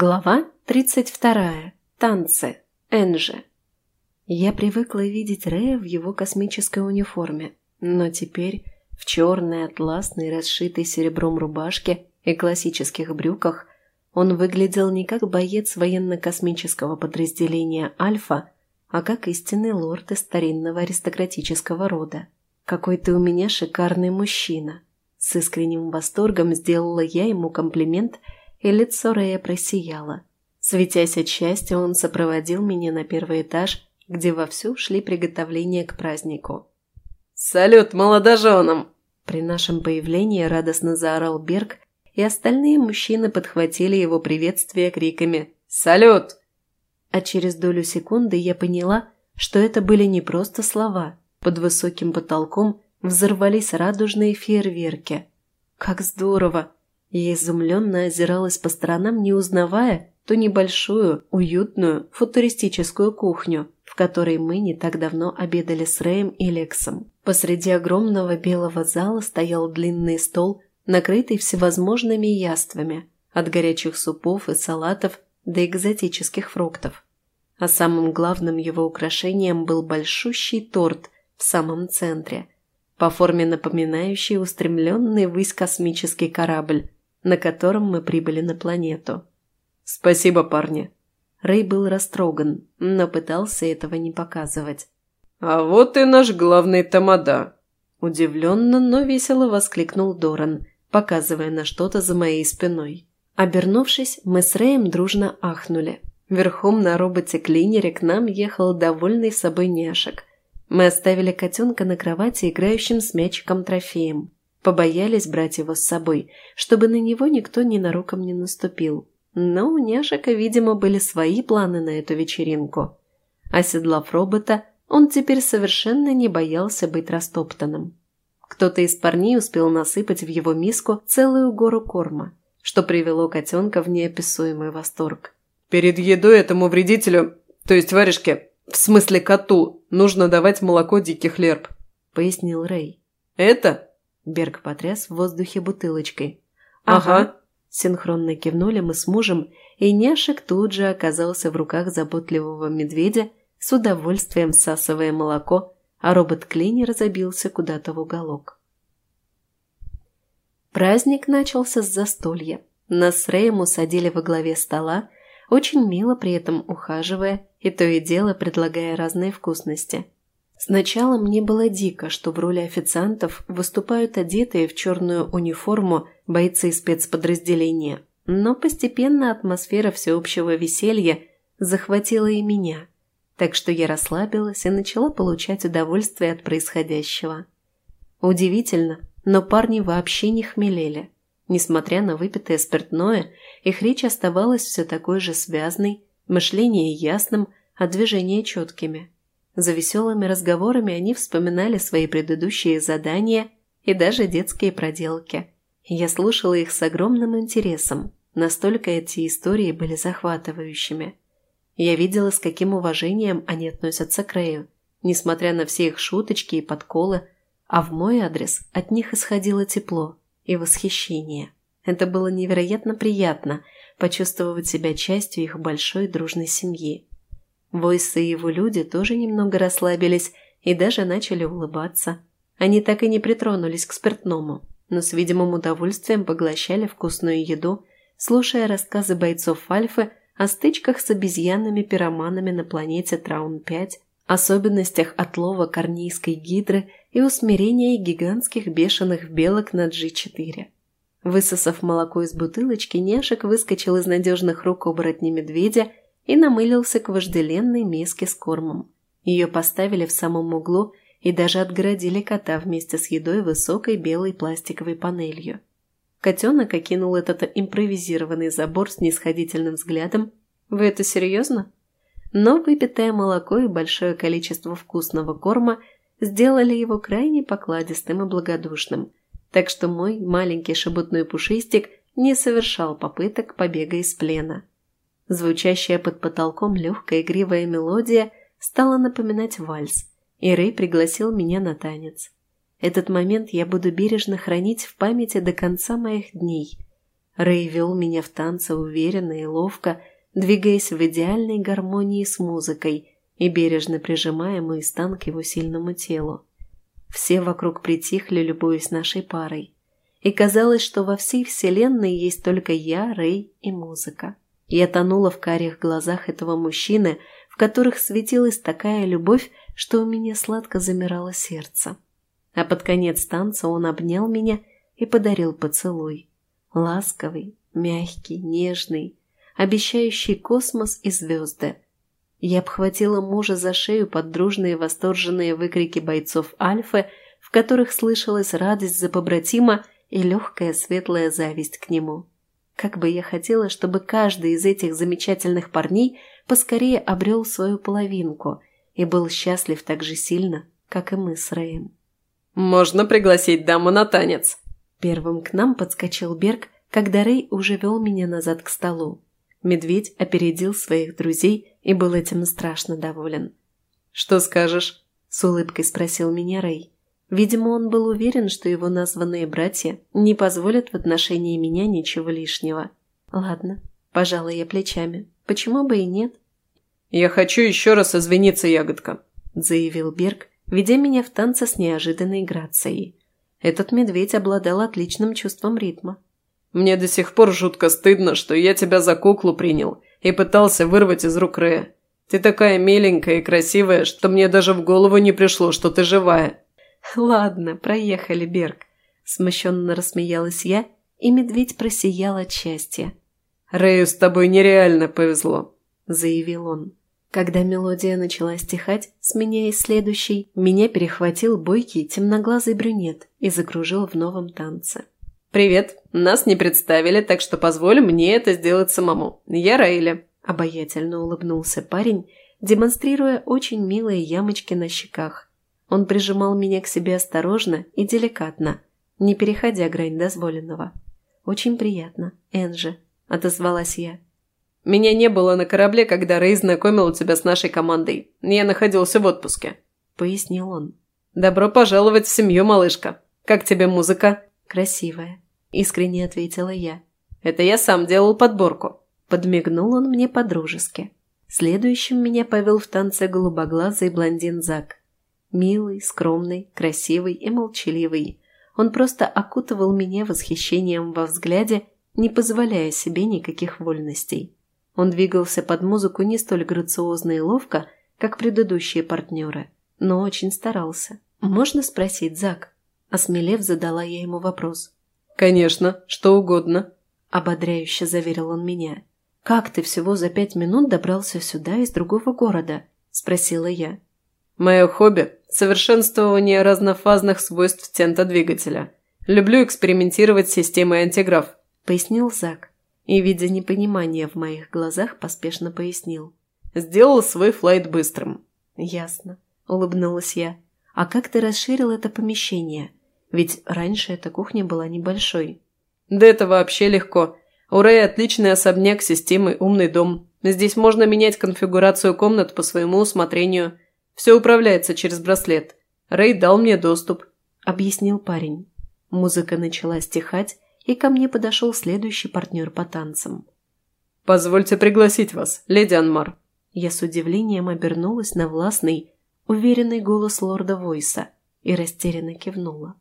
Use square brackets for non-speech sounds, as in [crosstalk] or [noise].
Глава 32. Танцы. Энжи. Я привыкла видеть Рэя в его космической униформе, но теперь в черной, атласной, расшитой серебром рубашке и классических брюках он выглядел не как боец военно-космического подразделения «Альфа», а как истинный лорд из старинного аристократического рода. «Какой ты у меня шикарный мужчина!» С искренним восторгом сделала я ему комплимент – и лицо Рэя просияло. Светясь от счастья, он сопроводил меня на первый этаж, где вовсю шли приготовления к празднику. «Салют молодоженам!» При нашем появлении радостно заорал Берг, и остальные мужчины подхватили его приветствие криками «Салют!». А через долю секунды я поняла, что это были не просто слова. Под высоким потолком взорвались радужные фейерверки. Как здорово! Я изумленно озиралась по сторонам, не узнавая ту небольшую, уютную, футуристическую кухню, в которой мы не так давно обедали с Рэем и Лексом. Посреди огромного белого зала стоял длинный стол, накрытый всевозможными яствами, от горячих супов и салатов до экзотических фруктов. А самым главным его украшением был большущий торт в самом центре, по форме напоминающий устремленный ввысь космический корабль, на котором мы прибыли на планету. «Спасибо, парни!» Рэй был растроган, но пытался этого не показывать. «А вот и наш главный тамада!» Удивленно, но весело воскликнул Доран, показывая на что-то за моей спиной. Обернувшись, мы с Рэем дружно ахнули. Верхом на роботе-клинере к нам ехал довольный собой няшек. Мы оставили котенка на кровати, играющим с мячиком-трофеем. Побоялись брать его с собой, чтобы на него никто ненароком не наступил. Но у няшика, видимо, были свои планы на эту вечеринку. Оседлав робота, он теперь совершенно не боялся быть растоптанным. Кто-то из парней успел насыпать в его миску целую гору корма, что привело котенка в неописуемый восторг. «Перед едой этому вредителю, то есть варежке, в смысле коту, нужно давать молоко диких лерб», — пояснил Рэй. «Это Берг потряс в воздухе бутылочкой. «Ага». Синхронно кивнули мы с мужем, и няшек тут же оказался в руках заботливого медведя, с удовольствием всасывая молоко, а робот-клинер забился куда-то в уголок. Праздник начался с застолья. Нас с Рэем усадили во главе стола, очень мило при этом ухаживая и то и дело предлагая разные вкусности – Сначала мне было дико, что в роли официантов выступают одетые в черную униформу бойцы спецподразделения, но постепенно атмосфера всеобщего веселья захватила и меня, так что я расслабилась и начала получать удовольствие от происходящего. Удивительно, но парни вообще не хмелели. Несмотря на выпитое спиртное, их речь оставалась все такой же связной, мышление ясным, а движения четкими. За веселыми разговорами они вспоминали свои предыдущие задания и даже детские проделки. Я слушала их с огромным интересом, настолько эти истории были захватывающими. Я видела, с каким уважением они относятся к Рэю, несмотря на все их шуточки и подколы, а в мой адрес от них исходило тепло и восхищение. Это было невероятно приятно почувствовать себя частью их большой дружной семьи. Войс и его люди тоже немного расслабились и даже начали улыбаться. Они так и не притронулись к спиртному, но с видимым удовольствием поглощали вкусную еду, слушая рассказы бойцов Альфы о стычках с обезьянами-пироманами на планете Траун-5, особенностях отлова корнийской гидры и усмирения гигантских бешеных белок на G4. Высосав молоко из бутылочки, Няшек выскочил из надежных рук оборотня медведя и намылился к вожделенной миске с кормом. Ее поставили в самом углу и даже отгородили кота вместе с едой высокой белой пластиковой панелью. Котенок окинул этот импровизированный забор с нисходительным взглядом. «Вы это серьезно?» Но выпитое молоко и большое количество вкусного корма сделали его крайне покладистым и благодушным, так что мой маленький шебутной пушистик не совершал попыток побега из плена. Звучащая под потолком легкая игривая мелодия стала напоминать вальс, и Рэй пригласил меня на танец. Этот момент я буду бережно хранить в памяти до конца моих дней. Рэй вел меня в танце уверенно и ловко, двигаясь в идеальной гармонии с музыкой и бережно прижимая мой стан к его сильному телу. Все вокруг притихли, любуясь нашей парой. И казалось, что во всей вселенной есть только я, Рэй и музыка. Я тонула в карих глазах этого мужчины, в которых светилась такая любовь, что у меня сладко замирало сердце. А под конец танца он обнял меня и подарил поцелуй. Ласковый, мягкий, нежный, обещающий космос и звезды. Я обхватила мужа за шею под дружные восторженные выкрики бойцов Альфы, в которых слышалась радость за побратима и легкая светлая зависть к нему. Как бы я хотела, чтобы каждый из этих замечательных парней поскорее обрел свою половинку и был счастлив так же сильно, как и мы с Рэем. «Можно пригласить даму на танец!» Первым к нам подскочил Берг, когда Рэй уже вел меня назад к столу. Медведь опередил своих друзей и был этим страшно доволен. «Что скажешь?» – с улыбкой спросил меня Рэй. Видимо, он был уверен, что его названные братья не позволят в отношении меня ничего лишнего. Ладно, пожала я плечами. Почему бы и нет? «Я хочу еще раз извиниться, ягодка», – заявил Берг, ведя меня в танце с неожиданной грацией. Этот медведь обладал отличным чувством ритма. «Мне до сих пор жутко стыдно, что я тебя за куклу принял и пытался вырвать из рук Рэя. Ты такая миленькая и красивая, что мне даже в голову не пришло, что ты живая». [laughs] «Ладно, проехали, Берг», – смущенно рассмеялась я, и медведь просиял от счастья. «Рэю с тобой нереально повезло», – заявил он. Когда мелодия начала стихать, сменяясь следующей, меня перехватил бойкий темноглазый брюнет и закружил в новом танце. «Привет! Нас не представили, так что позволь мне это сделать самому. Я Рейли», – обаятельно улыбнулся парень, демонстрируя очень милые ямочки на щеках. Он прижимал меня к себе осторожно и деликатно, не переходя грань дозволенного. «Очень приятно, Энджи», – отозвалась я. «Меня не было на корабле, когда Рэй знакомил тебя с нашей командой. Я находился в отпуске», – пояснил он. «Добро пожаловать в семью, малышка. Как тебе музыка?» «Красивая», – искренне ответила я. «Это я сам делал подборку». Подмигнул он мне по-дружески. Следующим меня повел в танце голубоглазый блондин Зак. Милый, скромный, красивый и молчаливый. Он просто окутывал меня восхищением во взгляде, не позволяя себе никаких вольностей. Он двигался под музыку не столь грациозно и ловко, как предыдущие партнеры, но очень старался. «Можно спросить, Зак?» Осмелев, задала я ему вопрос. «Конечно, что угодно», – ободряюще заверил он меня. «Как ты всего за пять минут добрался сюда из другого города?» – спросила я. «Мое хобби – совершенствование разнофазных свойств тента двигателя. Люблю экспериментировать с системой антиграф», – пояснил Зак и, видя непонимание в моих глазах, поспешно пояснил. «Сделал свой флайт быстрым». «Ясно», – улыбнулась я. «А как ты расширил это помещение? Ведь раньше эта кухня была небольшой». «Да это вообще легко. У Рэя отличный особняк с системой «Умный дом». Здесь можно менять конфигурацию комнат по своему усмотрению. Все управляется через браслет. Рэй дал мне доступ», – объяснил парень. Музыка начала стихать, и ко мне подошел следующий партнер по танцам. «Позвольте пригласить вас, леди Анмар». Я с удивлением обернулась на властный, уверенный голос лорда Войса и растерянно кивнула.